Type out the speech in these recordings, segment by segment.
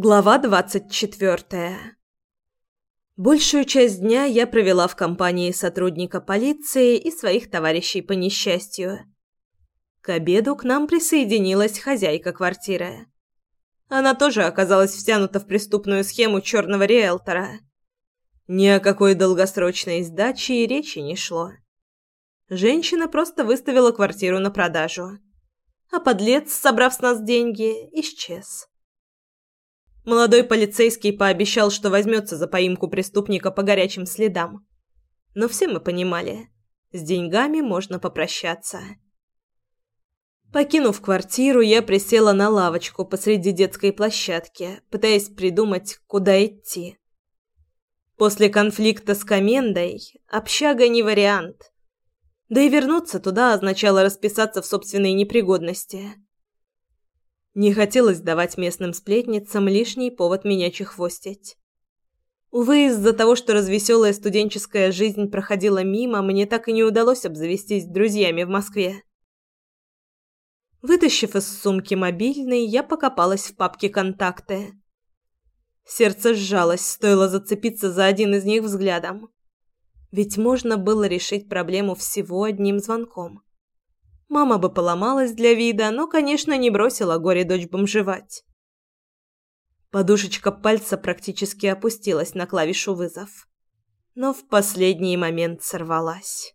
Глава двадцать четвертая. Большую часть дня я провела в компании сотрудника полиции и своих товарищей по несчастью. К обеду к нам присоединилась хозяйка квартиры. Она тоже оказалась втянута в преступную схему черного риэлтора. Ни о какой долгосрочной сдаче и речи не шло. Женщина просто выставила квартиру на продажу. А подлец, собрав с нас деньги, исчез. Молодой полицейский пообещал, что возьмется за поимку преступника по горячим следам. Но все мы понимали, с деньгами можно попрощаться. Покинув квартиру, я присела на лавочку посреди детской площадки, пытаясь придумать, куда идти. После конфликта с Комендой общага не вариант. Да и вернуться туда означало расписаться в собственной непригодности. Не хотелось давать местным сплетницам лишний повод меня чехвостить. Увы, из-за того, что развеселая студенческая жизнь проходила мимо, мне так и не удалось обзавестись друзьями в Москве. Вытащив из сумки мобильный, я покопалась в папке «Контакты». Сердце сжалось, стоило зацепиться за один из них взглядом. Ведь можно было решить проблему всего одним звонком. Мама бы поломалась для вида, но, конечно, не бросила горе-дочь бомжевать. Подушечка пальца практически опустилась на клавишу «Вызов», но в последний момент сорвалась.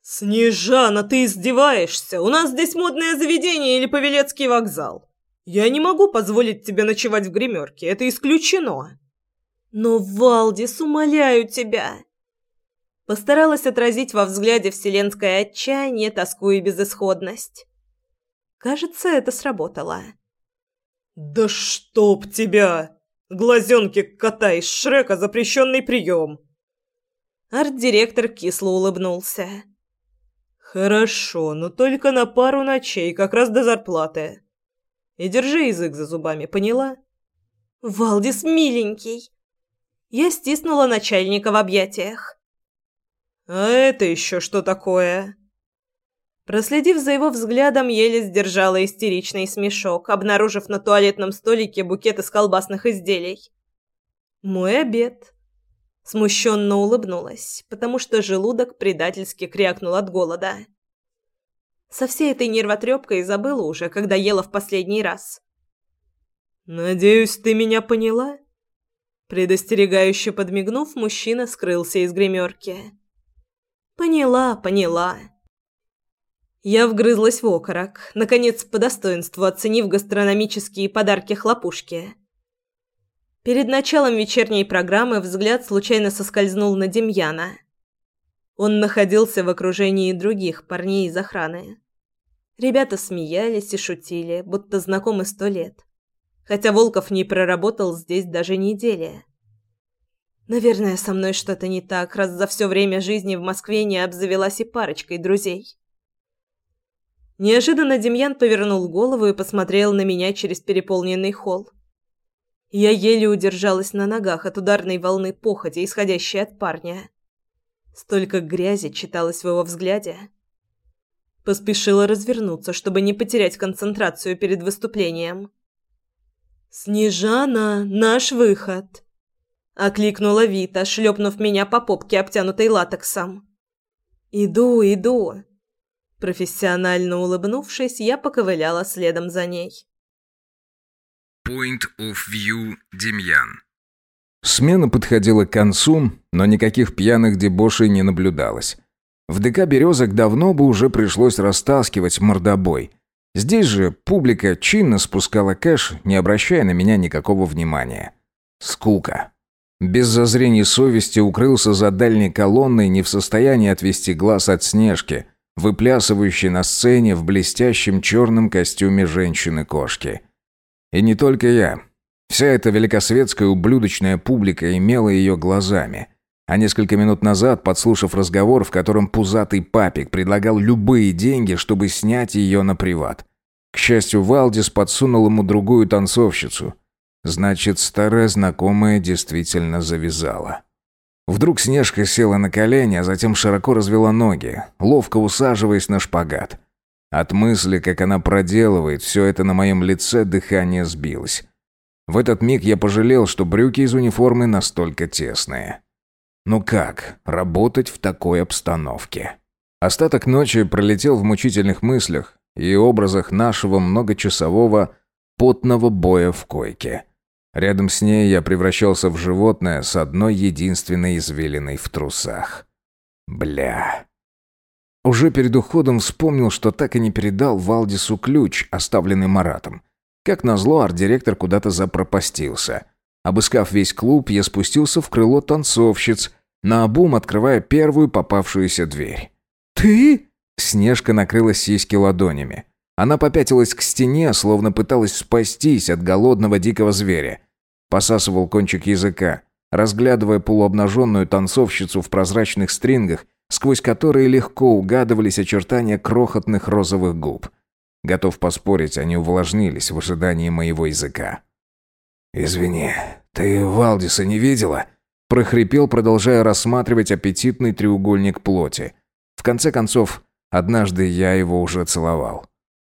«Снежана, ты издеваешься? У нас здесь модное заведение или Павелецкий вокзал. Я не могу позволить тебе ночевать в гримерке, это исключено». «Но, Валдис, умоляю тебя!» Постаралась отразить во взгляде вселенское отчаяние, тоску и безысходность. Кажется, это сработало. «Да чтоб тебя! Глазенки кота из Шрека запрещенный прием!» Арт-директор кисло улыбнулся. «Хорошо, но только на пару ночей, как раз до зарплаты. И держи язык за зубами, поняла?» «Валдис, миленький!» Я стиснула начальника в объятиях. «А это еще что такое?» Проследив за его взглядом, еле сдержала истеричный смешок, обнаружив на туалетном столике букет из колбасных изделий. «Мой обед». Смущенно улыбнулась, потому что желудок предательски крякнул от голода. Со всей этой нервотрепкой забыла уже, когда ела в последний раз. «Надеюсь, ты меня поняла?» Предостерегающе подмигнув, мужчина скрылся из гримерки. Поняла, поняла. Я вгрызлась в окорок, наконец по достоинству оценив гастрономические подарки хлопушки. Перед началом вечерней программы взгляд случайно соскользнул на Демьяна. Он находился в окружении других парней из охраны. Ребята смеялись и шутили, будто знакомы сто лет. Хотя Волков не проработал здесь даже недели. Наверное, со мной что-то не так, раз за все время жизни в Москве не обзавелась и парочкой друзей. Неожиданно Демьян повернул голову и посмотрел на меня через переполненный холл. Я еле удержалась на ногах от ударной волны похоти, исходящей от парня. Столько грязи читалось в его взгляде. Поспешила развернуться, чтобы не потерять концентрацию перед выступлением. «Снежана, наш выход!» Окликнула Вита, шлепнув меня по попке, обтянутой латексом. «Иду, иду!» Профессионально улыбнувшись, я поковыляла следом за ней. Point of View Демьян Смена подходила к концу, но никаких пьяных дебошей не наблюдалось. В ДК «Березок» давно бы уже пришлось растаскивать мордобой. Здесь же публика чинно спускала кэш, не обращая на меня никакого внимания. Скука. Без зазрений совести укрылся за дальней колонной, не в состоянии отвести глаз от Снежки, выплясывающей на сцене в блестящем черном костюме женщины-кошки. И не только я. Вся эта великосветская ублюдочная публика имела ее глазами. А несколько минут назад, подслушав разговор, в котором пузатый папик предлагал любые деньги, чтобы снять ее на приват. К счастью, Валдис подсунул ему другую танцовщицу – Значит, старая знакомая действительно завязала. Вдруг Снежка села на колени, а затем широко развела ноги, ловко усаживаясь на шпагат. От мысли, как она проделывает все это на моем лице, дыхание сбилось. В этот миг я пожалел, что брюки из униформы настолько тесные. Ну как работать в такой обстановке? Остаток ночи пролетел в мучительных мыслях и образах нашего многочасового потного боя в койке. Рядом с ней я превращался в животное с одной единственной извилиной в трусах. Бля. Уже перед уходом вспомнил, что так и не передал Валдису ключ, оставленный Маратом. Как назло, арт-директор куда-то запропастился. Обыскав весь клуб, я спустился в крыло танцовщиц, наобум открывая первую попавшуюся дверь. «Ты?» Снежка накрыла сиськи ладонями. Она попятилась к стене, словно пыталась спастись от голодного дикого зверя. Посасывал кончик языка, разглядывая полуобнаженную танцовщицу в прозрачных стрингах, сквозь которые легко угадывались очертания крохотных розовых губ. Готов поспорить, они увлажнились в ожидании моего языка. «Извини, ты Валдиса не видела?» прохрипел, продолжая рассматривать аппетитный треугольник плоти. В конце концов, однажды я его уже целовал.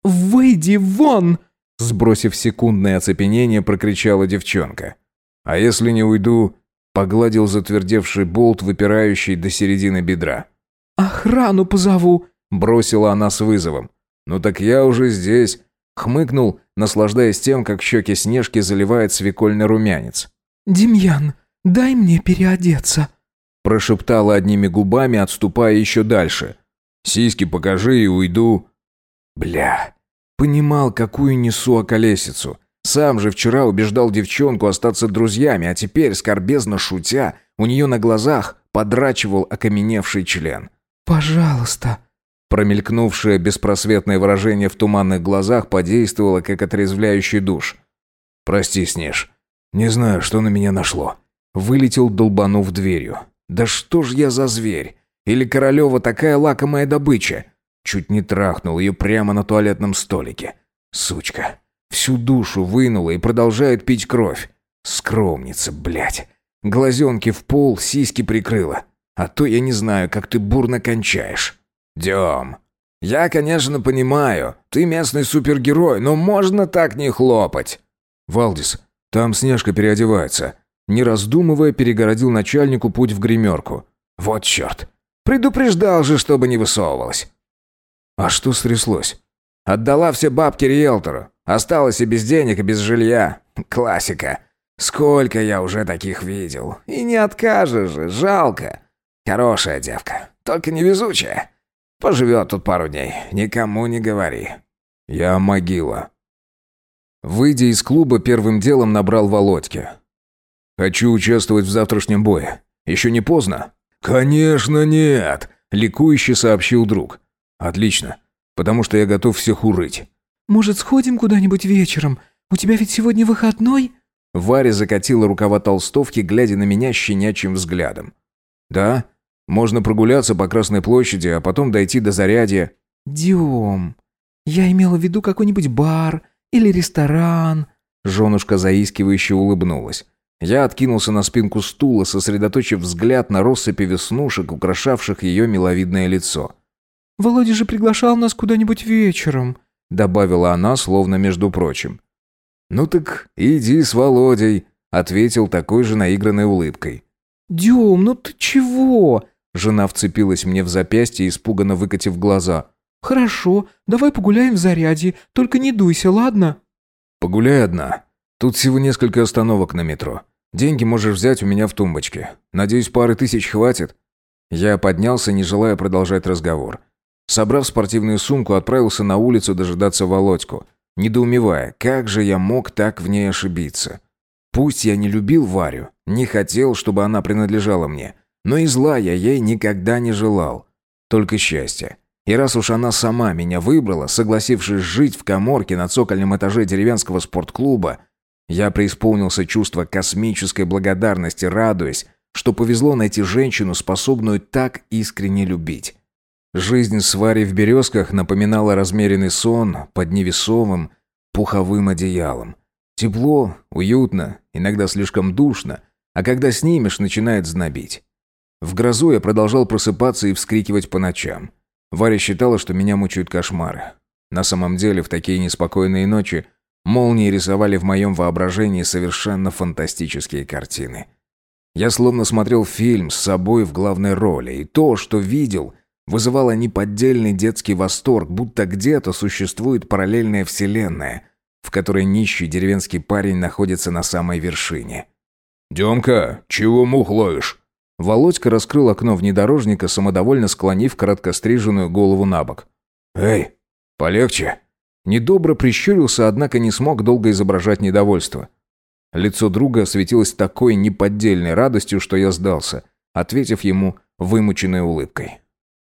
«Выйди вон!» Сбросив секундное оцепенение, прокричала девчонка. «А если не уйду?» Погладил затвердевший болт, выпирающий до середины бедра. «Охрану позову!» Бросила она с вызовом. «Ну так я уже здесь!» Хмыкнул, наслаждаясь тем, как щеки Снежки заливает свекольный румянец. «Демьян, дай мне переодеться!» Прошептала одними губами, отступая еще дальше. «Сиськи покажи и уйду!» Бля, понимал, какую несу околесицу. Сам же вчера убеждал девчонку остаться друзьями, а теперь, скорбезно шутя, у нее на глазах подрачивал окаменевший член. «Пожалуйста». Промелькнувшее беспросветное выражение в туманных глазах подействовало, как отрезвляющий душ. «Прости, Снеж. Не знаю, что на меня нашло». Вылетел, долбанув дверью. «Да что ж я за зверь? Или Королева такая лакомая добыча? Чуть не трахнул ее прямо на туалетном столике. Сучка. Всю душу вынула и продолжает пить кровь. Скромница, блядь. Глазенки в пол, сиськи прикрыла. А то я не знаю, как ты бурно кончаешь. Дем. Я, конечно, понимаю, ты местный супергерой, но можно так не хлопать. Валдис, там Снежка переодевается. Не раздумывая, перегородил начальнику путь в гримерку. Вот черт. Предупреждал же, чтобы не высовывалась. А что стряслось? Отдала все бабки риэлтору. Осталась и без денег, и без жилья. Классика. Сколько я уже таких видел. И не откажешь же, жалко. Хорошая девка, только невезучая. Поживет тут пару дней, никому не говори. Я могила. Выйдя из клуба, первым делом набрал Володьке. «Хочу участвовать в завтрашнем бое. Еще не поздно?» «Конечно нет!» – ликующе сообщил друг. «Отлично, потому что я готов всех урыть». «Может, сходим куда-нибудь вечером? У тебя ведь сегодня выходной?» Варя закатила рукава толстовки, глядя на меня щенячьим взглядом. «Да, можно прогуляться по Красной площади, а потом дойти до Зарядья». «Дем, я имела в виду какой-нибудь бар или ресторан». Женушка заискивающе улыбнулась. Я откинулся на спинку стула, сосредоточив взгляд на россыпи веснушек, украшавших ее миловидное лицо. «Володя же приглашал нас куда-нибудь вечером», — добавила она, словно между прочим. «Ну так иди с Володей», — ответил такой же наигранной улыбкой. «Дем, ну ты чего?» Жена вцепилась мне в запястье, испуганно выкатив глаза. «Хорошо, давай погуляем в заряде, только не дуйся, ладно?» «Погуляй одна. Тут всего несколько остановок на метро. Деньги можешь взять у меня в тумбочке. Надеюсь, пары тысяч хватит?» Я поднялся, не желая продолжать разговор. Собрав спортивную сумку, отправился на улицу дожидаться Володьку, недоумевая, как же я мог так в ней ошибиться. Пусть я не любил Варю, не хотел, чтобы она принадлежала мне, но и зла я ей никогда не желал. Только счастье. И раз уж она сама меня выбрала, согласившись жить в коморке на цокольном этаже деревенского спортклуба, я преисполнился чувства космической благодарности, радуясь, что повезло найти женщину, способную так искренне любить. Жизнь с Варей в березках напоминала размеренный сон под невесомым пуховым одеялом. Тепло, уютно, иногда слишком душно, а когда снимешь, начинает знобить. В грозу я продолжал просыпаться и вскрикивать по ночам. Варя считала, что меня мучают кошмары. На самом деле, в такие неспокойные ночи молнии рисовали в моем воображении совершенно фантастические картины. Я словно смотрел фильм с собой в главной роли, и то, что видел, вызывало неподдельный детский восторг, будто где-то существует параллельная вселенная, в которой нищий деревенский парень находится на самой вершине. «Демка, чего мух ловишь?» Володька раскрыл окно внедорожника, самодовольно склонив короткостриженную голову на бок. «Эй, полегче!» Недобро прищурился, однако не смог долго изображать недовольство. Лицо друга осветилось такой неподдельной радостью, что я сдался, ответив ему вымученной улыбкой.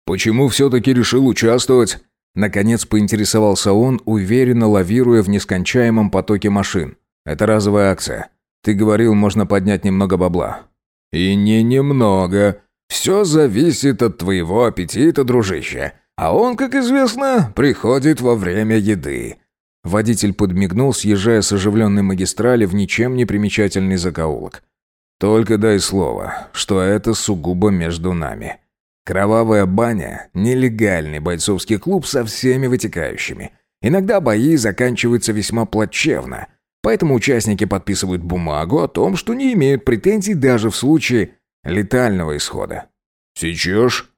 «Почему все-таки решил участвовать?» Наконец поинтересовался он, уверенно лавируя в нескончаемом потоке машин. «Это разовая акция. Ты говорил, можно поднять немного бабла». «И не немного. Все зависит от твоего аппетита, дружище. А он, как известно, приходит во время еды». Водитель подмигнул, съезжая с оживленной магистрали в ничем не примечательный закоулок. «Только дай слово, что это сугубо между нами». Кровавая баня – нелегальный бойцовский клуб со всеми вытекающими. Иногда бои заканчиваются весьма плачевно, поэтому участники подписывают бумагу о том, что не имеют претензий даже в случае летального исхода. «Сечешь?»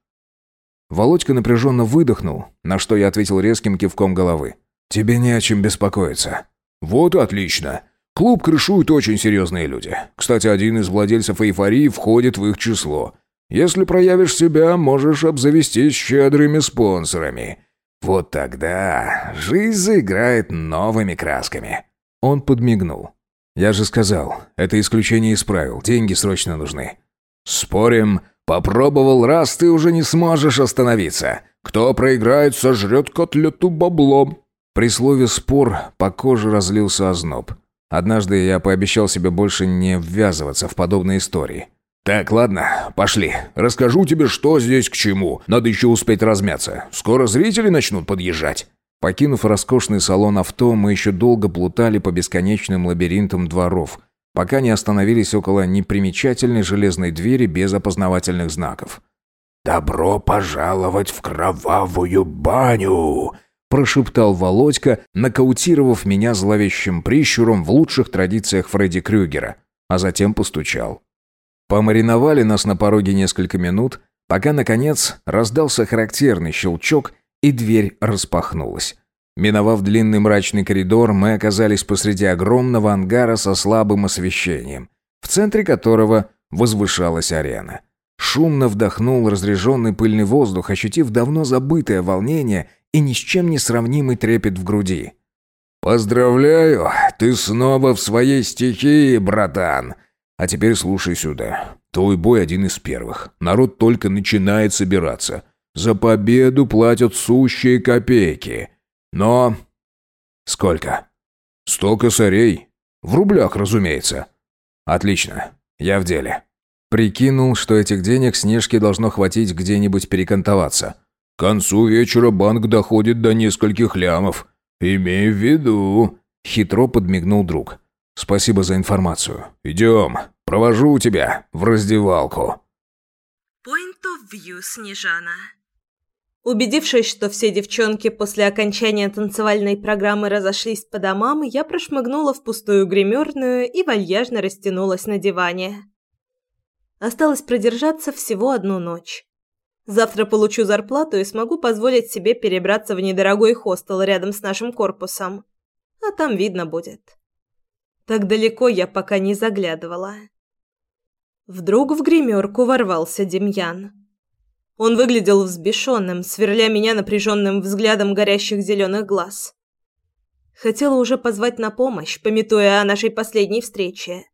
Володька напряженно выдохнул, на что я ответил резким кивком головы. «Тебе не о чем беспокоиться». «Вот отлично. Клуб крышуют очень серьезные люди. Кстати, один из владельцев эйфории входит в их число. Если проявишь себя, можешь обзавестись щедрыми спонсорами. Вот тогда жизнь заиграет новыми красками». Он подмигнул. «Я же сказал, это исключение из правил, деньги срочно нужны». «Спорим, попробовал раз, ты уже не сможешь остановиться. Кто проиграет, сожрет котлету баблом». При слове «спор» по коже разлился озноб. Однажды я пообещал себе больше не ввязываться в подобные истории. «Так, ладно, пошли. Расскажу тебе, что здесь к чему. Надо еще успеть размяться. Скоро зрители начнут подъезжать». Покинув роскошный салон авто, мы еще долго плутали по бесконечным лабиринтам дворов, пока не остановились около непримечательной железной двери без опознавательных знаков. «Добро пожаловать в кровавую баню!» прошептал Володька, нокаутировав меня зловещим прищуром в лучших традициях Фредди Крюгера, а затем постучал. Помариновали нас на пороге несколько минут, пока, наконец, раздался характерный щелчок, и дверь распахнулась. Миновав длинный мрачный коридор, мы оказались посреди огромного ангара со слабым освещением, в центре которого возвышалась арена. Шумно вдохнул разреженный пыльный воздух, ощутив давно забытое волнение и ни с чем не сравнимый трепет в груди. «Поздравляю, ты снова в своей стихии, братан!» А теперь слушай сюда. Твой бой один из первых. Народ только начинает собираться. За победу платят сущие копейки. Но... Сколько? Сто косарей. В рублях, разумеется. Отлично. Я в деле. Прикинул, что этих денег Снежке должно хватить где-нибудь перекантоваться. К концу вечера банк доходит до нескольких лямов. Имей в виду. Хитро подмигнул друг. «Спасибо за информацию. Идем. Провожу тебя в раздевалку». Point of view, Снежана. Убедившись, что все девчонки после окончания танцевальной программы разошлись по домам, я прошмыгнула в пустую гримерную и вальяжно растянулась на диване. Осталось продержаться всего одну ночь. Завтра получу зарплату и смогу позволить себе перебраться в недорогой хостел рядом с нашим корпусом. А там видно будет. Так далеко я пока не заглядывала. Вдруг в гримерку ворвался Демьян. Он выглядел взбешенным, сверля меня напряженным взглядом горящих зеленых глаз. Хотела уже позвать на помощь, пометуя о нашей последней встрече,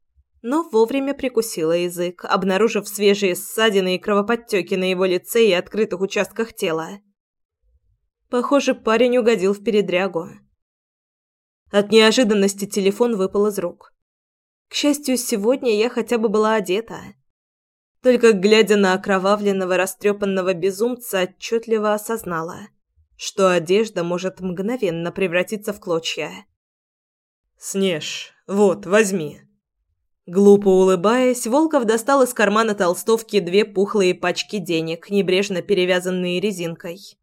но вовремя прикусила язык, обнаружив свежие ссадины и кровоподтеки на его лице и открытых участках тела. Похоже, парень угодил в передрягу. От неожиданности телефон выпал из рук. К счастью, сегодня я хотя бы была одета. Только глядя на окровавленного, растрепанного безумца, отчетливо осознала, что одежда может мгновенно превратиться в клочья. «Снеж, вот, возьми». Глупо улыбаясь, Волков достал из кармана толстовки две пухлые пачки денег, небрежно перевязанные резинкой.